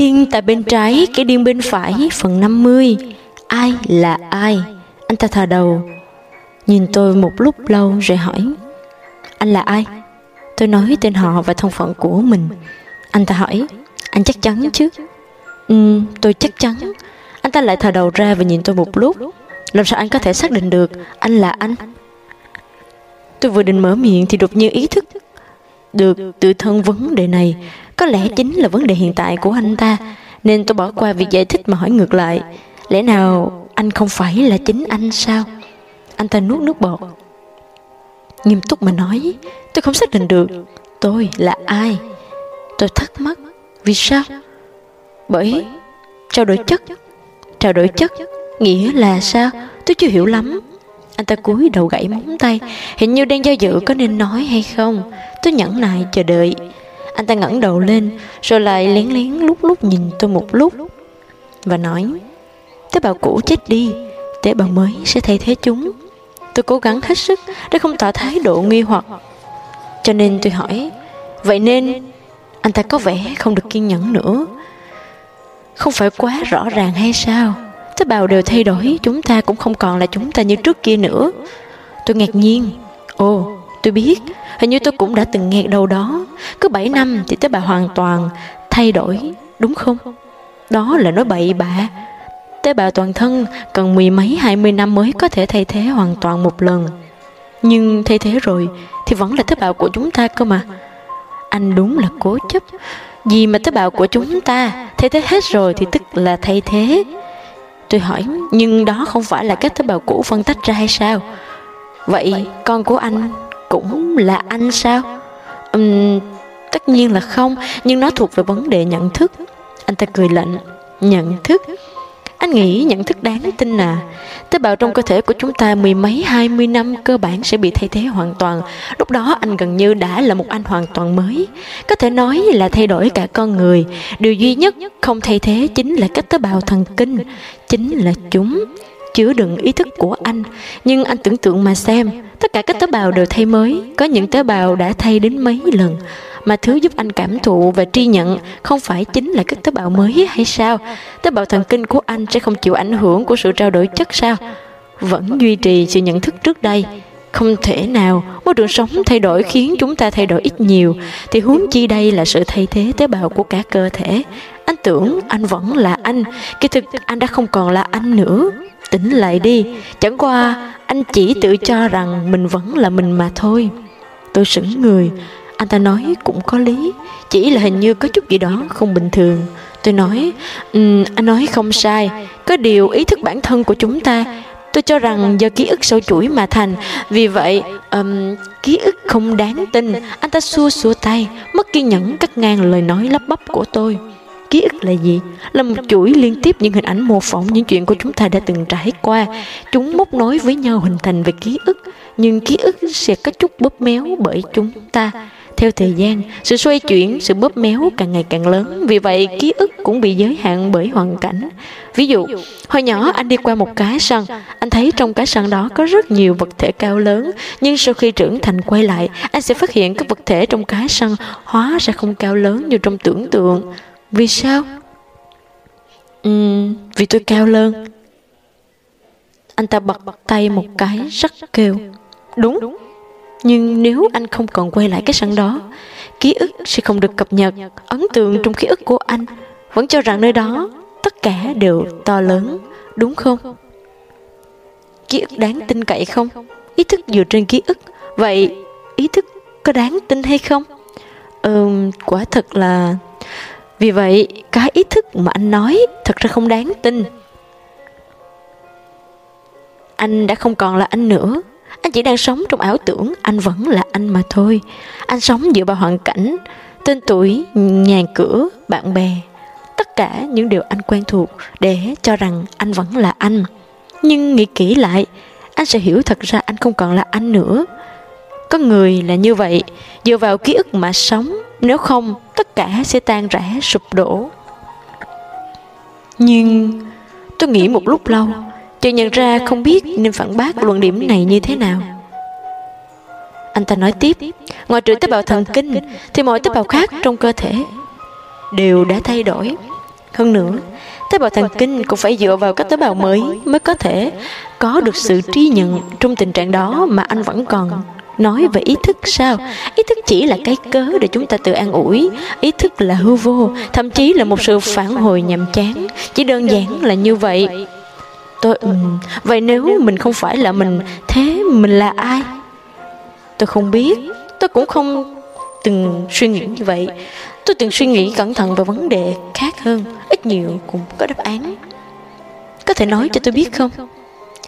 Thiên tại bên trái, cái điên bên phải, phần 50. Ai là ai? Anh ta thờ đầu, nhìn tôi một lúc lâu rồi hỏi. Anh là ai? Tôi nói tên họ và thân phận của mình. Anh ta hỏi, anh chắc chắn chứ? Ừ, tôi chắc chắn. Anh ta lại thờ đầu ra và nhìn tôi một lúc. Làm sao anh có thể xác định được anh là anh? Tôi vừa định mở miệng thì đột nhiên ý thức được tự thân vấn đề này có lẽ chính là vấn đề hiện tại của anh ta nên tôi bỏ qua việc giải thích mà hỏi ngược lại. Lẽ nào anh không phải là chính anh sao? Anh ta nuốt nước bọt. Nghiêm túc mà nói tôi không xác định được tôi là ai. Tôi thắc mắc vì sao? Bởi trao đổi chất trao đổi chất nghĩa là sao? Tôi chưa hiểu lắm. Anh ta cúi đầu gãy móng tay Hình như đang do dự có nên nói hay không. Tôi nhẫn nại chờ đợi anh ta ngẩng đầu lên, Rồi lại lén lén lúc lúc nhìn tôi một lúc, Và nói, Tế bào cũ chết đi, Tế bào mới sẽ thay thế chúng. Tôi cố gắng hết sức để không tỏ thái độ nghi hoặc. Cho nên tôi hỏi, Vậy nên Anh ta có vẻ không được kiên nhẫn nữa? Không phải quá rõ ràng hay sao? Tế bào đều thay đổi, chúng ta cũng không còn là chúng ta như trước kia nữa. Tôi ngạc nhiên, ồ, tôi biết, hình như tôi cũng đã từng nghe đâu đó cứ 7 năm thì tế bào hoàn toàn thay đổi đúng không? Đó là nói bậy bạ tế bào toàn thân cần mười mấy hai mươi năm mới có thể thay thế hoàn toàn một lần. Nhưng thay thế rồi thì vẫn là tế bào của chúng ta cơ mà. Anh đúng là cố chấp. Vì mà tế bào của chúng ta thay thế hết rồi thì tức là thay thế. Tôi hỏi, nhưng đó không phải là các tế bào cũ phân tách ra hay sao? Vậy con của anh cũng là anh sao? Uhm, tất nhiên là không, nhưng nó thuộc về vấn đề nhận thức. Anh ta cười lạnh, nhận thức. Anh nghĩ nhận thức đáng tin à. Tế bào trong cơ thể của chúng ta mười mấy hai mươi năm cơ bản sẽ bị thay thế hoàn toàn. Lúc đó anh gần như đã là một anh hoàn toàn mới. Có thể nói là thay đổi cả con người. Điều duy nhất không thay thế chính là các tế bào thần kinh Chính là chúng. Chứa đựng ý thức của anh. Nhưng anh tưởng tượng mà xem Tất cả các tế bào đều thay mới. Có những tế bào đã thay đến mấy lần? Mà thứ giúp anh cảm thụ và tri nhận không phải chính là các tế bào mới hay sao? Tế bào thần kinh của anh sẽ không chịu ảnh hưởng của sự trao đổi chất sao? Vẫn duy trì sự nhận thức trước đây. Không thể nào môi trường sống thay đổi khiến chúng ta thay đổi ít nhiều thì huống chi đây là sự thay thế tế bào của cả cơ thể. Anh tưởng anh vẫn là anh, kỳ thực anh đã không còn là anh nữa. Tỉnh lại đi, chẳng qua anh chỉ tự cho rằng mình vẫn là mình mà thôi. Tôi sững người, anh ta nói cũng có lý Chỉ là hình như có chút gì đó không bình thường Tôi nói um, Anh nói không sai Có điều ý thức bản thân của chúng ta Tôi cho rằng do ký ức sâu chuỗi mà thành Vì vậy um, Ký ức không đáng tin Anh ta xua xua tay Mất kiên nhẫn cắt ngang lời nói lắp bắp của tôi Ký ức là gì? Là một chuỗi liên tiếp những hình ảnh mô phỏng những chuyện của chúng ta đã từng trải qua. Chúng móc nối với nhau hình thành về ký ức, nhưng ký ức sẽ có chút bóp méo bởi chúng ta. Theo thời gian, sự xoay chuyển, sự bóp méo càng ngày càng lớn, vì vậy ký ức cũng bị giới hạn bởi hoàn cảnh. Ví dụ, hồi nhỏ anh đi qua một cái sân, anh thấy trong cái sân đó có rất nhiều vật thể cao lớn, nhưng sau khi trưởng thành quay lại, anh sẽ phát hiện các vật thể trong cái sân hóa ra không cao lớn như trong tưởng tượng. Vì sao? Uhm, vì tôi cao lớn. Anh ta bật tay một cái rất kêu. Đúng. Nhưng nếu anh không còn quay lại cái sân đó, ký ức sẽ không được cập nhật. Ấn tượng trong ký ức của anh vẫn cho rằng nơi đó tất cả đều to lớn, đúng không? Ký ức đáng tin cậy không? Ý thức dựa trên ký ức. Vậy ý thức có đáng tin hay không? Ừm, quả thật là... Vì vậy, cái ý thức mà anh nói thật ra không đáng tin. Anh đã không còn là anh nữa anh chỉ đang sống trong ảo tưởng, anh vẫn là anh mà thôi. Anh sống dựa vào hoàn cảnh, tên tuổi, nhà cửa, bạn bè. Tất cả những điều anh quen thuộc để cho rằng anh vẫn là anh. Nhưng nghĩ kỹ lại, anh sẽ hiểu thật ra anh không còn là anh nữa. Có người là như vậy, dựa vào ký ức mà sống. Nếu không, tất cả sẽ tan rã, sụp đổ. Nhưng tôi nghĩ một lúc lâu Chợt nhận ra không biết nên phản bác luận điểm này như thế nào. Anh ta nói tiếp Ngoài trừ tế bào thần kinh Thì mọi tế bào khác trong cơ thể Đều đã thay đổi. Hơn nữa, tế bào thần kinh cũng phải dựa vào các tế bào mới mới có thể có được sự trí nhận trong tình trạng đó mà anh vẫn còn nói về ý thức sao? Ý thức chỉ là cái cớ để chúng ta tự an ủi ý thức là hư vô thậm chí là một sự phản hồi nhàm chán. Chỉ đơn giản là như vậy tôi ừ, vậy nếu mình không phải là mình thế mình là ai? tôi không biết. tôi cũng không từng suy nghĩ như vậy. tôi từng suy nghĩ cẩn thận về vấn đề khác hơn. Ít nhiều cũng có đáp án. Có thể nói cho tôi biết không?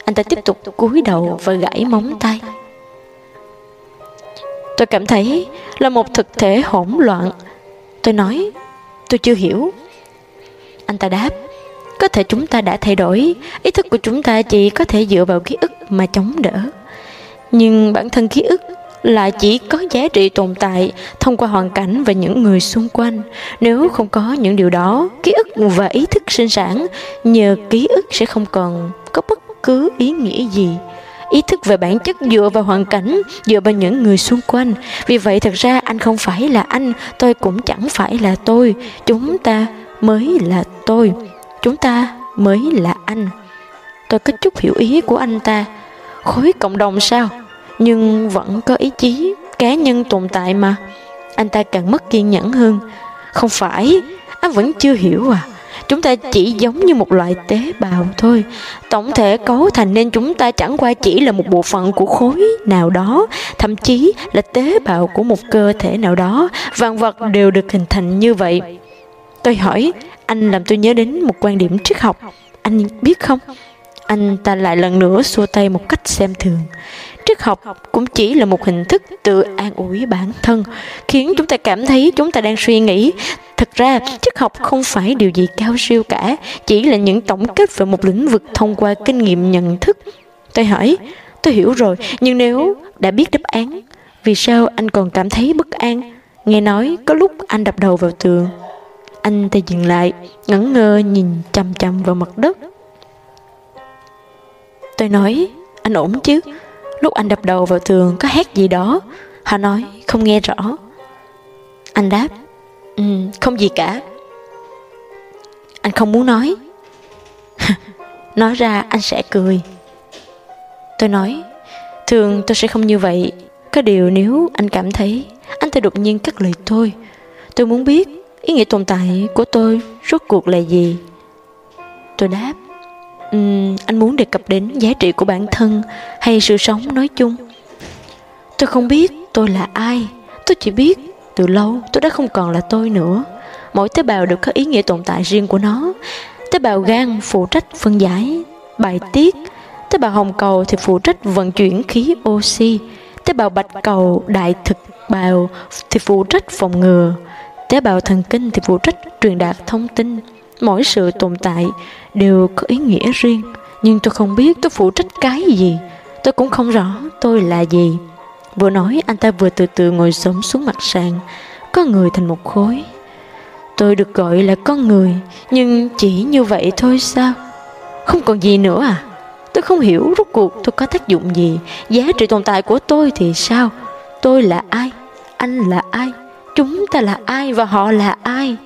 Anh ta tiếp tục cúi đầu và gãy móng tay. Tôi cảm thấy là một thực thể hỗn loạn. Tôi nói tôi chưa hiểu. Anh ta đáp có thể chúng ta đã thay đổi. Ý thức của chúng ta chỉ có thể dựa vào ký ức mà chống đỡ. Nhưng bản thân ký ức là chỉ có giá trị tồn tại thông qua hoàn cảnh và những người xung quanh. Nếu không có những điều đó, ký ức và ý thức sinh sản nhờ ký ức sẽ không còn có bất cứ ý nghĩa gì. Ý thức về bản chất dựa vào hoàn cảnh, dựa vào những người xung quanh. Vì vậy, thật ra anh không phải là anh, tôi cũng chẳng phải là tôi. Chúng ta mới là tôi chúng ta mới là anh. Tôi có chút hiểu ý của anh ta. Khối cộng đồng sao? Nhưng vẫn có ý chí cá nhân tồn tại mà. Anh ta càng mất kiên nhẫn hơn. Không phải, anh vẫn chưa hiểu à. Chúng ta chỉ giống như một loại tế bào thôi. Tổng thể cấu thành nên chúng ta chẳng qua chỉ là một bộ phận của khối nào đó, thậm chí là tế bào của một cơ thể nào đó. Vạn vật đều được hình thành như vậy tôi hỏi, anh làm tôi nhớ đến một quan điểm triết học. Anh biết không? Anh ta lại lần nữa xua tay một cách xem thường. Triết học cũng chỉ là một hình thức tự an ủi bản thân, khiến chúng ta cảm thấy chúng ta đang suy nghĩ. Thật ra, triết học không phải điều gì cao siêu cả, chỉ là những tổng kết về một lĩnh vực thông qua kinh nghiệm nhận thức. Tôi hỏi, tôi hiểu rồi, nhưng nếu đã biết đáp án, vì sao anh còn cảm thấy bất an? Nghe nói, có lúc anh đập đầu vào tường anh ta dừng lại ngẩn ngơ nhìn chằm chằm vào mặt đất. Tôi nói anh ổn chứ? Lúc anh đập đầu vào tường có hét gì đó. Họ nói không nghe rõ. Anh đáp ừ, Không gì cả. Anh không muốn nói. Nói ra anh sẽ cười. Tôi nói Thường tôi sẽ không như vậy. Có điều nếu anh cảm thấy Anh ta đột nhiên cắt lời tôi. Tôi muốn biết ý nghĩa tồn tại của tôi rốt cuộc là gì? Tôi đáp um, anh muốn đề cập đến giá trị của bản thân hay sự sống nói chung? Tôi không biết tôi là ai tôi chỉ biết từ lâu tôi đã không còn là tôi nữa. Mỗi tế bào đều có ý nghĩa tồn tại riêng của nó. Tế bào gan phụ trách phân giải bài tiết. Tế bào hồng cầu thì phụ trách vận chuyển khí oxy. Tế bào bạch cầu đại thực bào thì phụ trách phòng ngừa tế bào thần kinh thì phụ trách truyền đạt thông tin. Mỗi sự tồn tại đều có ý nghĩa riêng, nhưng tôi không biết tôi phụ trách cái gì. Tôi cũng không rõ tôi là gì. Vừa nói, anh ta vừa từ từ ngồi xổm xuống mặt sàn. Có người thành một khối. Tôi được gọi là con người, nhưng chỉ như vậy thôi sao? Không còn gì nữa à? Tôi không hiểu rốt cuộc tôi có tác dụng gì. Giá trị tồn tại của tôi thì sao? Tôi là ai? Anh là ai? Chúng ta là ai và họ là ai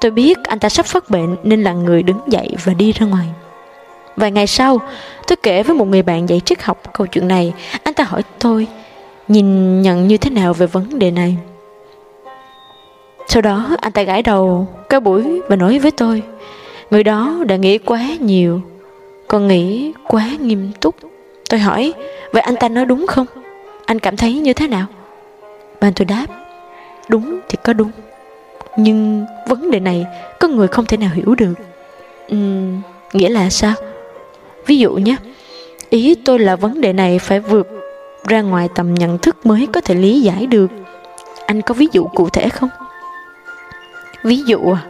Tôi biết anh ta sắp phát bệnh nên là người đứng dậy và đi ra ngoài. Vài ngày sau, tôi kể với một người bạn dạy triết học câu chuyện này. Anh ta hỏi tôi nhìn nhận như thế nào về vấn đề này. Sau đó anh ta gãi đầu cái buổi và nói với tôi Người đó đã nghĩ quá nhiều Còn nghĩ quá nghiêm túc Tôi hỏi Vậy anh ta nói đúng không? Anh cảm thấy như thế nào? Bạn tôi đáp Đúng thì có đúng. Nhưng vấn đề này có người không thể nào hiểu được. Uhm, nghĩa là sao? Ví dụ nhé ý tôi là vấn đề này phải vượt ra ngoài tầm nhận thức mới có thể lý giải được. Anh có ví dụ cụ thể không? Ví dụ à?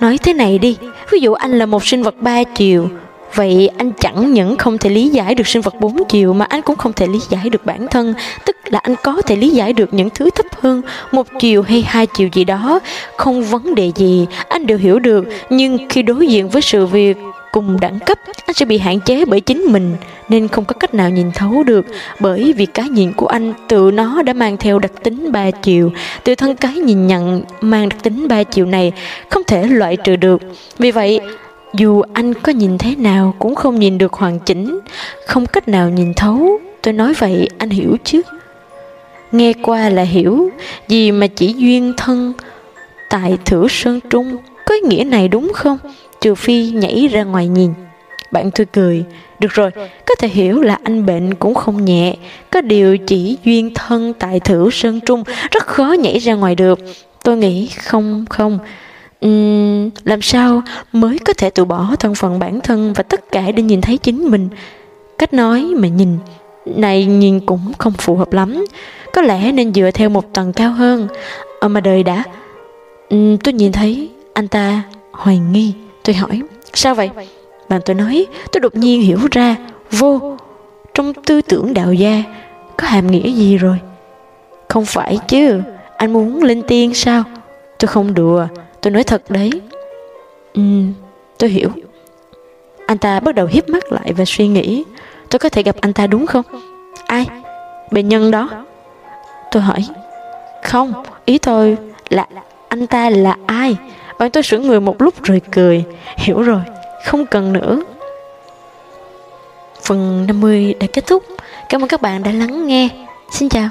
Nói thế này đi ví dụ anh là một sinh vật ba chiều Vậy anh chẳng những không thể lý giải được sinh vật bốn chiều mà anh cũng không thể lý giải được bản thân, tức là anh có thể lý giải được những thứ thấp hơn một chiều hay hai chiều gì đó, không vấn đề gì, anh đều hiểu được, nhưng khi đối diện với sự việc cùng đẳng cấp, anh sẽ bị hạn chế bởi chính mình, nên không có cách nào nhìn thấu được, bởi vì cái nhìn của anh tự nó đã mang theo đặc tính ba chiều, tự thân cái nhìn nhận mang đặc tính ba chiều này không thể loại trừ được. Vì vậy, dù anh có nhìn thế nào cũng không nhìn được hoàn chỉnh, không cách nào nhìn thấu, tôi nói vậy anh hiểu chứ? Nghe qua là hiểu, gì mà chỉ duyên thân tại thử sơn trung, có ý nghĩa này đúng không? Trừ phi nhảy ra ngoài nhìn. Bạn tôi cười, được rồi, có thể hiểu là anh bệnh cũng không nhẹ, có điều chỉ duyên thân tại thử sơn trung, rất khó nhảy ra ngoài được. Tôi nghĩ không không, uhm, làm sao mới có thể từ bỏ thân phận bản thân và tất cả để nhìn thấy chính mình. Cách nói mà nhìn, này nhìn cũng không phù hợp lắm, có lẽ nên dựa theo một tầng cao hơn. ờ mà đời đã, uhm, tôi nhìn thấy anh ta hoài nghi, tôi hỏi, sao vậy? Bạn tôi nói, tôi đột nhiên hiểu ra, vô, trong tư tưởng đạo gia, có hàm nghĩa gì rồi? Không phải chứ, anh muốn lên tiên sao? Tôi không đùa, tôi nói thật đấy. Ừ, tôi hiểu. Anh ta bắt đầu hiếp mắt lại và suy nghĩ, tôi có thể gặp anh ta đúng không? Ai? Bệnh nhân đó. Tôi hỏi, không, ý tôi là anh ta là ai? Bạn tôi sững người một lúc rồi cười, hiểu rồi không cần nữa phần 50 đã kết thúc cảm ơn các bạn đã lắng nghe xin chào